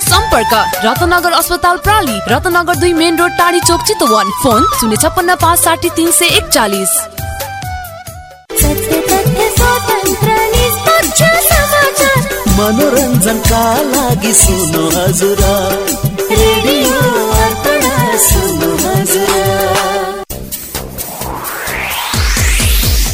सम्पर्क रत्नगर अस्पताल प्राली रत्नगर दुई मेन रोड टाढी चोक चितवन। फोन शून्य छप्पन्न पाँच साठी तिन सय एकचालिस। मनोरञ्जनका लागि सुन्नु हजुर। रेडियो।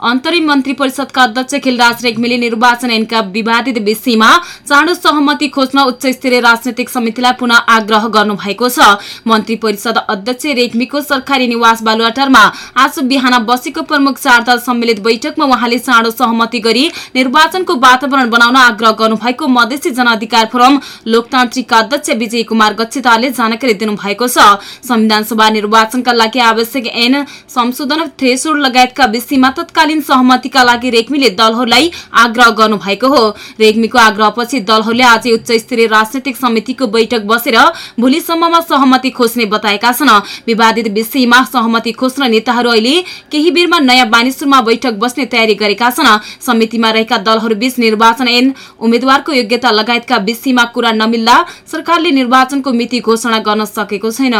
अन्तरिम मन्त्री परिषदका अध्यक्ष खिलराज रेग्मीले निर्वाचन ऐनका विवादित विषयमा चाँडो सहमति खोज्न उच्च स्तरीय राजनैतिक समितिलाई पुनः आग्रह गर्नुभएको छ। मन्त्री परिषद अध्यक्ष रेग्मीको सरकारी निवास बालुवाटारमा आज बिहान बसेको प्रमुख चार दल सम्मिलित बैठकमा उहाँले चाँडो सहमति गरी निर्वाचनको वातावरण बनाउन आग्रह गर्नुभएको मधेसी जनअधिकार फोरम लोकतान्त्रिकका अध्यक्ष विजय कुमार गच्छेदारले जानकारी दिनुभएको छ। संविधान सभा निर्वाचनका लागि आवश्यक ऐन संशोधन थ्रेसोड लगायतका विषयमा तत्काल तत्कालीन सहमतिका लागि रेग्मीले दलहरूलाई आग्रह गर्नुभएको हो। रेग्मीको आग्रहपछि दलहरूले आज उच्च स्तरीय राजनैतिक समितिको बैठक बसेर भोलिसम्ममा सहमति खोज्ने बताएका छन्। विवादित विषयमा सहमति खोज्न नेताहरू अहिले केही बेरमा नयाँ बानेश्वरमा बैठक बस्ने तयारी गरेका छन्। समितिमा रहेका दलहरूबीच निर्वाचन ऐन उम्मेद्वारको योग्यता लगायतका विषयमा कुरा नमिल्दा सरकारले निर्वाचनको मिति घोषणा गर्न सकेको छैन।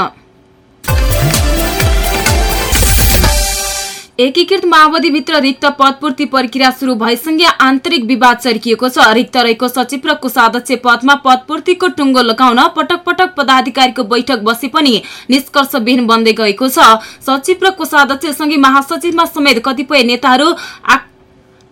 एकीकृत माओवादीभित्र रिक्त पदपूर्ति प्रक्रिया शुरू भएसँगै आन्तरिक विवाद चर्किएको छ। रिक्त रहेको सचिव र कोषाध्यक्ष पदमा पदपूर्तिको टुङ्गो लगाउन पटक पटक पदाधिकारीको बैठक बसे पनि निष्कर्षविहीन बन्दै गएको छ। सचिव र कोषाध्यक्षसँगै महासचिवमा समेत कतिपय नेताहरू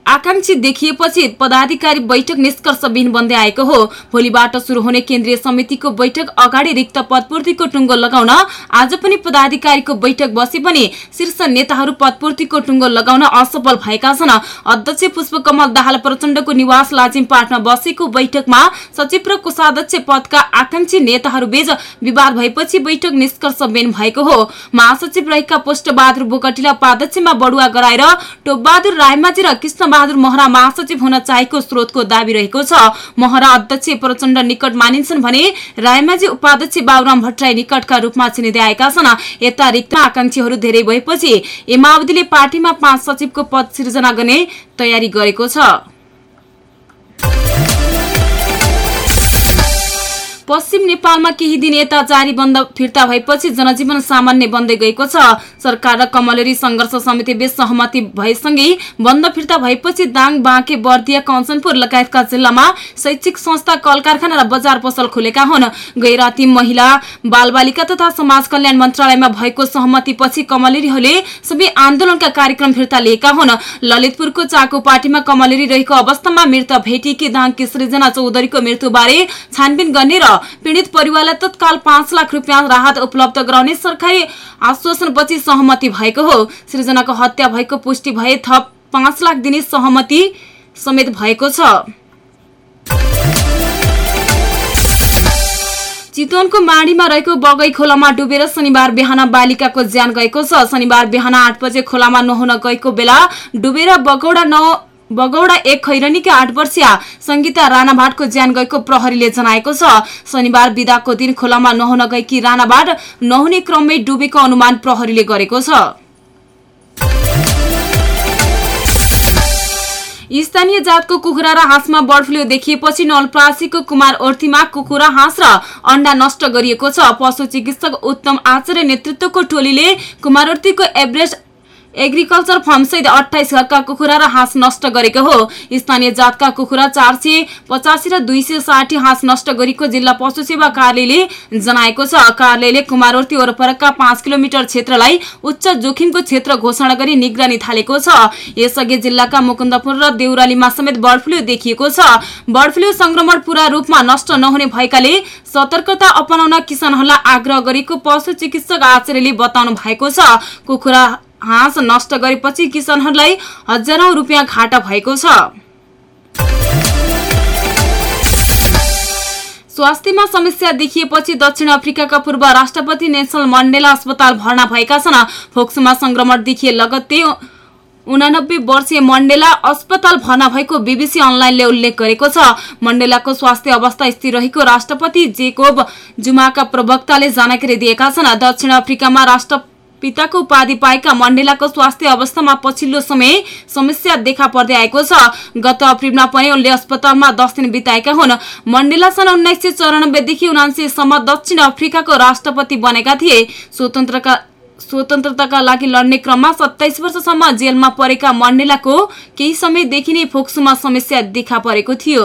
आकांक्षी देखिएपछि पदाधिकारी बैठक निष्कर्षविहीन बन्दै आएको हो। भोलिबाट शुरू हुने केन्द्रीय समितिको बैठक अगाडि रिक्त पदपूर्तिको टुङ्गो लगाउन आज पनि पदाधिकारीको बैठक बसे पनि शीर्ष नेताहरू पदपूर्तिको टुङ्गो लगाउन असफल भएका छन्। अध्यक्ष पुष्पकमल दाहाल प्रचण्डको निवास लाजिमपाटमा बसेको बैठकमा सचिव र कोषाध्यक्ष पदका आकांक्षी नेताहरूबीच विवाद भएपछि बैठक निष्कर्षविहीन भएको हो। महासचिव रहेका पुष्टबहादुर बोकटीलाई उपाध्यक्षमा बढुवा गराएर टोपबहादुर रायमाझी र कृष्ण बहादुर महरा महासचिव हुन चाहेको स्रोतको दावी रहेको छ। महरा अध्यक्ष प्रचण्ड निकट मानिन्छन् भने रायमाझी उपाध्यक्ष बाबुराम भट्टराई निकटका रूपमा चिनिँदै आएका छन्। यता रिक्त आकांक्षीहरू धेरै भएपछि एमावधिले पार्टीमा पाँच सचिवको पद सिर्जना गर्ने तयारी गरेको छ। पश्चिम नेपालमा केही दिन यता जारी बन्द फिर्ता भएपछि जनजीवन सामान्य बन्दै गएको छ। सरकार र कमलेरी संघर्ष समिति बीच सहमति भएसँगै बन्द फिर्ता भएपछि दाङ बाँके बर्दिया कञ्चनपुर लगायतका जिल्लामा शैक्षिक संस्था कल कारखाना र बजार पसल खुलेका हुन्। गैराती महिला बालबालिका तथा समाज कल्याण मन्त्रालयमा भएको सहमतिपछि कमलेरीहरूले सबै आन्दोलनका कार्यक्रम फिर्ता लिएका हुन्। ललितपुरको चाको पार्टीमा कमलेरी रहेको अवस्थामा मृत भेटिएकी दाङकी सृजना चौधरीको मृत्युबारे छानबिन गर्ने र पीड़ित परिवारलाई तत्काल पाँच लाख रुपियाँ राहत उपलब्ध गराउने सरकारी आश्वासनपछि सहमति भएको हो। सृजनाको हत्या भएको पुष्टि भए थप पाँच लाख दिने सहमति समेत भएको छ। चितवनको माडीमा रहेको बगै खोलामा डुबेर शनिबार बिहान बालिकाको ज्यान गएको छ। शनिबार बिहान आठ बजे खोलामा नुहाउन गएको बेला डुबेर बगौडा नौ बगौडा एक खैरनीका आठ वर्षीय संगीता राणाभाटको ज्यान गएको प्रहरीले जनाएको छ। शनिबार बिदाको दिन खोलामा नुहाउन गएकी राणाभाट नहुने क्रममै डुबेको अनुमान प्रहरीले गरेको छ। स्थानीय जातको कुखुरा र हाँसमा बर्ड फ्लू देखिएपछि नलप्रासीको कुमार ओर्थीमा कुखुरा हाँस र अण्डा नष्ट गरिएको छ। पशु चिकित्सक उत्तम आचार्य नेतृत्वको टोलीले कुमारोर्थीको एभरेस्ट एग्रिकल्चर फार्मसहित अठाइस घरका कुखुरा र हाँस नष्ट गरेको हो। स्थानीय जातका कुखुरा चार सय पचासी र दुई सय साठी हाँस नष्ट गरेको जिल्ला पशु सेवा कार्यालयले जनाएको छ। कार्यालयले कुमारोर्ती वरपरका पाँच किलोमिटर क्षेत्रलाई उच्च जोखिमको क्षेत्र घोषणा गरी निगरानी थालेको छ। यसअघि जिल्लाका मुकुन्दपुर र देउरालीमा समेत बर्ड फ्लू देखिएको छ। बर्ड फ्लू संक्रमण पूरा रूपमा नष्ट नहुने भएकाले सतर्कता अपनाउन किसानहरूलाई आग्रह गरेको पशु चिकित्सक आचार्यले बताउनु भएको छ। कुखुरा हाँस नष्ट गरेपछि किसानहरूलाई हजारौं रुपियाँ घाटा भएको छ। स्वास्थ्यमा समस्या देखिएपछि दक्षिण अफ्रिकाका पूर्व राष्ट्रपति नेल्सन मण्डेला अस्पताल भर्ना भएका छन्। फोक्सोमा संक्रमण देखिए लगत्तै उनानब्बे वर्षीय मण्डेला अस्पताल भर्ना भएको बीबीसी अनलाइनले उल्लेख गरेको छ। मण्डेलाको स्वास्थ्य अवस्था स्थिर रहेको राष्ट्रपति जेकोब जुमाका प्रवक्ताले जानकारी दिएका छन्। दक्षिण अफ्रिकामा राष्ट्र पिताको उपाधि पाएका मण्डेलाको स्वास्थ्य अवस्थामा पछिल्लो समय समस्या देखा पर्दै आएको छ। गत अप्रिलमा पनि उनले अस्पतालमा दस दिन बिताएका हुन्। मण्डेला सन् उन्नाइस सय चौरानब्बेदेखि उनासीसम्म दक्षिण अफ्रिकाको राष्ट्रपति बनेका थिए। स्वतन्त्रका स्वतन्त्रताका लागि लड्ने क्रममा सत्ताइस वर्षसम्म जेलमा परेका मण्डेलाको केही समयदेखि नै फोक्सोमा समस्या देखा परेको थियो।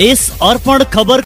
यस अर्पण खबर